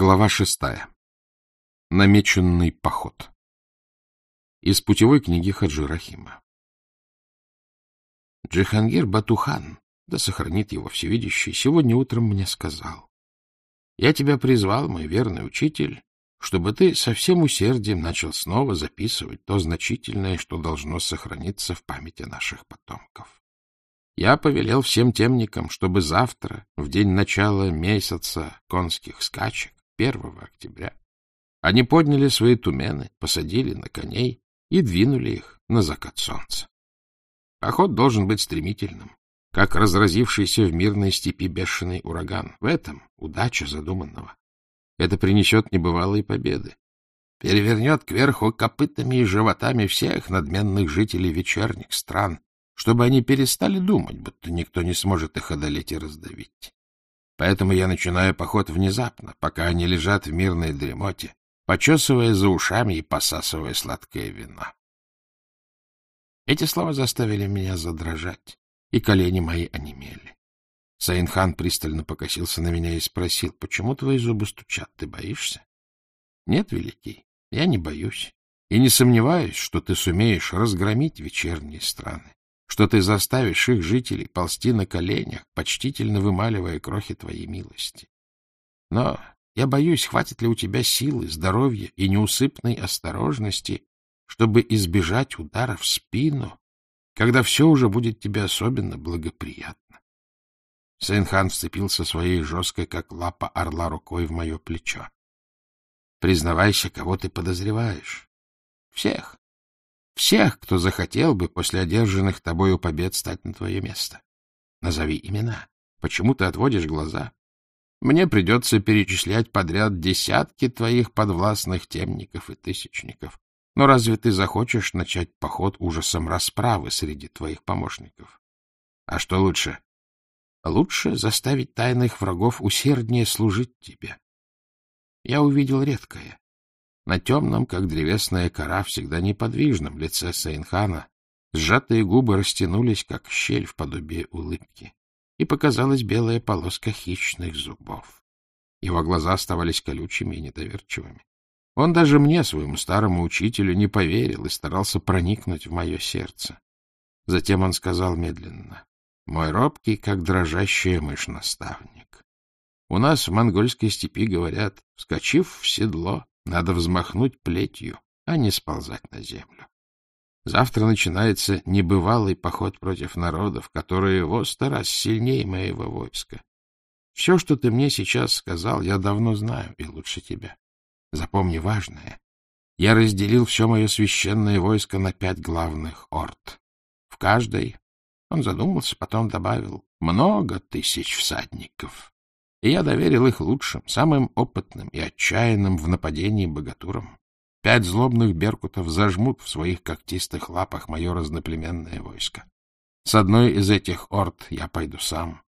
Глава шестая. Намеченный поход. Из путевой книги Хаджи Рахима. Джихангир Батухан, да сохранит его всевидящий, сегодня утром мне сказал. Я тебя призвал, мой верный учитель, чтобы ты со всем усердием начал снова записывать то значительное, что должно сохраниться в памяти наших потомков. Я повелел всем темникам, чтобы завтра, в день начала месяца конских скачек, 1 октября. Они подняли свои тумены, посадили на коней и двинули их на закат солнца. Поход должен быть стремительным, как разразившийся в мирной степи бешеный ураган. В этом удача задуманного. Это принесет небывалые победы. Перевернет кверху копытами и животами всех надменных жителей вечерних стран, чтобы они перестали думать, будто никто не сможет их одолеть и раздавить. Поэтому я начинаю поход внезапно, пока они лежат в мирной дремоте, почесывая за ушами и посасывая сладкое вино. Эти слова заставили меня задрожать, и колени мои онемели. Саинхан пристально покосился на меня и спросил, почему твои зубы стучат, ты боишься? Нет, великий, я не боюсь, и не сомневаюсь, что ты сумеешь разгромить вечерние страны что ты заставишь их жителей ползти на коленях, почтительно вымаливая крохи твоей милости. Но я боюсь, хватит ли у тебя силы, здоровья и неусыпной осторожности, чтобы избежать удара в спину, когда все уже будет тебе особенно благоприятно. Сейнхан вцепился своей жесткой, как лапа орла, рукой в мое плечо. — Признавайся, кого ты подозреваешь. — Всех. Всех, кто захотел бы после одержанных тобою побед стать на твое место. Назови имена. Почему ты отводишь глаза? Мне придется перечислять подряд десятки твоих подвластных темников и тысячников. Но разве ты захочешь начать поход ужасом расправы среди твоих помощников? А что лучше? Лучше заставить тайных врагов усерднее служить тебе. Я увидел редкое. На темном, как древесная кора, всегда неподвижном лице Сейнхана сжатые губы растянулись, как щель в подобие улыбки, и показалась белая полоска хищных зубов. Его глаза оставались колючими и недоверчивыми. Он даже мне, своему старому учителю, не поверил и старался проникнуть в мое сердце. Затем он сказал медленно, «Мой робкий, как дрожащая мышь, наставник. У нас в монгольской степи говорят, вскочив в седло, надо взмахнуть плетью, а не сползать на землю. Завтра начинается небывалый поход против народов, которые во сто раз сильнее моего войска. Все, что ты мне сейчас сказал, я давно знаю и лучше тебя. Запомни важное. Я разделил все мое священное войско на пять главных орд. В каждой, он задумался, потом добавил, много тысяч всадников и я доверил их лучшим, самым опытным и отчаянным в нападении богатурам. Пять злобных беркутов зажмут в своих когтистых лапах мое разноплеменное войско. С одной из этих орд я пойду сам.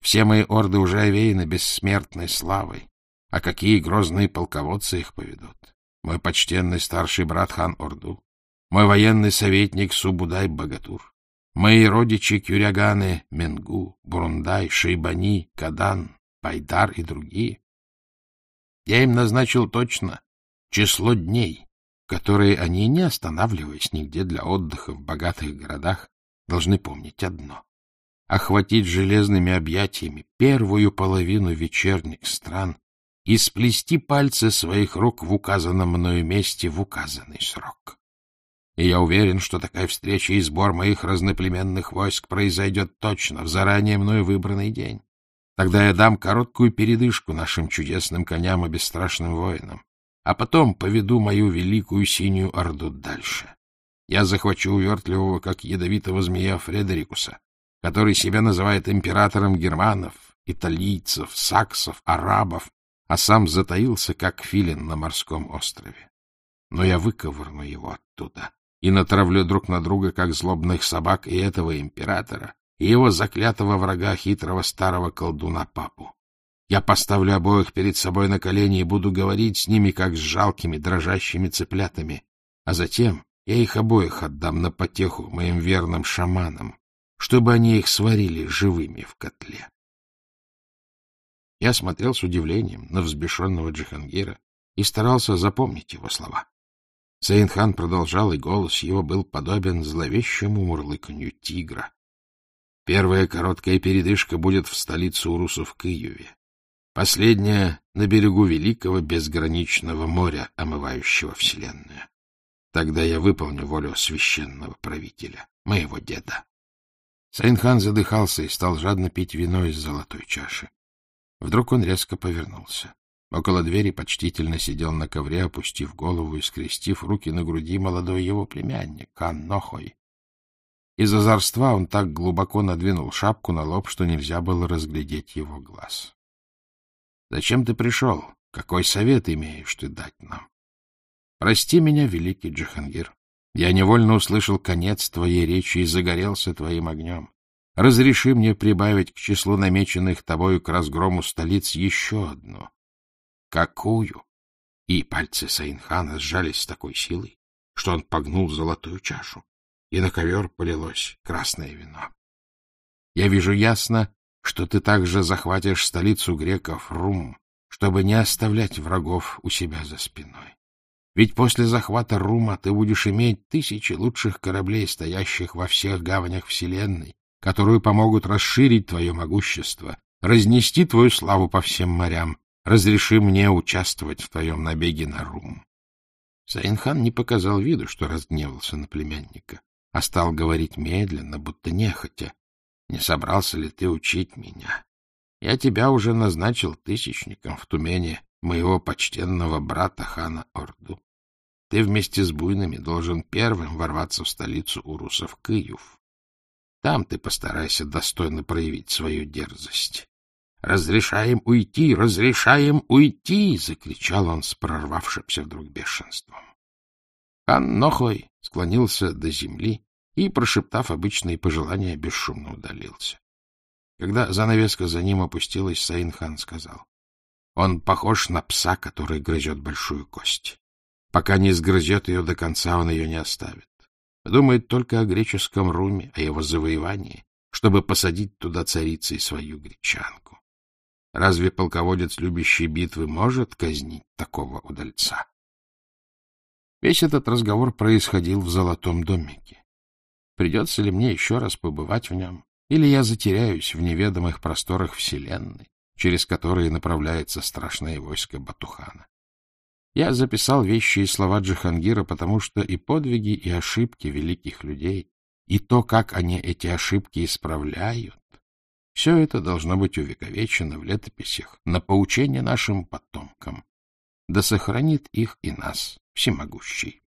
Все мои орды уже овеяны бессмертной славой, а какие грозные полководцы их поведут. Мой почтенный старший брат хан Орду, мой военный советник Субудай-Богатур, мои родичи Кюряганы, Менгу, Бурундай, Шейбани, Кадан, Пайдар и другие. Я им назначил точно число дней, которые они, не останавливаясь нигде для отдыха в богатых городах, должны помнить одно — охватить железными объятиями первую половину вечерних стран и сплести пальцы своих рук в указанном мною месте в указанный срок. И я уверен, что такая встреча и сбор моих разноплеменных войск произойдет точно в заранее мною выбранный день. Тогда я дам короткую передышку нашим чудесным коням и бесстрашным воинам, а потом поведу мою великую синюю орду дальше. Я захвачу увертливого, как ядовитого змея Фредерикуса, который себя называет императором германов, италийцев, саксов, арабов, а сам затаился, как филин на морском острове. Но я выковырну его оттуда и натравлю друг на друга, как злобных собак, и этого императора, и его заклятого врага, хитрого старого колдуна папу. Я поставлю обоих перед собой на колени и буду говорить с ними, как с жалкими, дрожащими цыплятами, а затем я их обоих отдам на потеху моим верным шаманам, чтобы они их сварили живыми в котле. Я смотрел с удивлением на взбешенного Джихангира и старался запомнить его слова. Сейнхан продолжал, и голос его был подобен зловещему мурлыканью тигра. Первая короткая передышка будет в столице урусов Киеве. Последняя — на берегу великого безграничного моря, омывающего Вселенную. Тогда я выполню волю священного правителя, моего деда. Сайнхан задыхался и стал жадно пить вино из золотой чаши. Вдруг он резко повернулся. Около двери почтительно сидел на ковре, опустив голову и скрестив руки на груди молодой его племянник, Кан Нохой. Из озорства он так глубоко надвинул шапку на лоб, что нельзя было разглядеть его глаз. — Зачем ты пришел? Какой совет имеешь ты дать нам? — Прости меня, великий Джахангир. Я невольно услышал конец твоей речи и загорелся твоим огнем. Разреши мне прибавить к числу намеченных тобою к разгрому столиц еще одну. Какую? И пальцы Саинхана сжались с такой силой, что он погнул золотую чашу, и на ковер полилось красное вино. Я вижу ясно, что ты также захватишь столицу греков Рум, чтобы не оставлять врагов у себя за спиной. Ведь после захвата Рума ты будешь иметь тысячи лучших кораблей, стоящих во всех гаванях Вселенной, которые помогут расширить твое могущество, разнести твою славу по всем морям. Разреши мне участвовать в твоем набеге на Рум. Саинхан не показал виду, что разгневался на племянника, а стал говорить медленно, будто нехотя. Не собрался ли ты учить меня? Я тебя уже назначил тысячником в Тумене моего почтенного брата хана Орду. Ты вместе с буйными должен первым ворваться в столицу урусов Киев. Там ты постарайся достойно проявить свою дерзость. «Разрешаем уйти! Разрешаем уйти!» — закричал он с прорвавшимся вдруг бешенством. Хан Нохой склонился до земли и, прошептав обычные пожелания, бесшумно удалился. Когда занавеска за ним опустилась, Саин-хан сказал, «Он похож на пса, который грызет большую кость. Пока не сгрызет ее до конца, он ее не оставит. Думает только о греческом руме, о его завоевании, чтобы посадить туда царицей свою гречанку. Разве полководец, любящий битвы, может казнить такого удальца? Весь этот разговор происходил в золотом домике. Придется ли мне еще раз побывать в нем, или я затеряюсь в неведомых просторах Вселенной, через которые направляется страшное войско Батухана? Я записал вещи и слова Джихангира, потому что и подвиги, и ошибки великих людей, и то, как они эти ошибки исправляют, все это должно быть увековечено в летописях на поучение нашим потомкам. Да сохранит их и нас, всемогущий.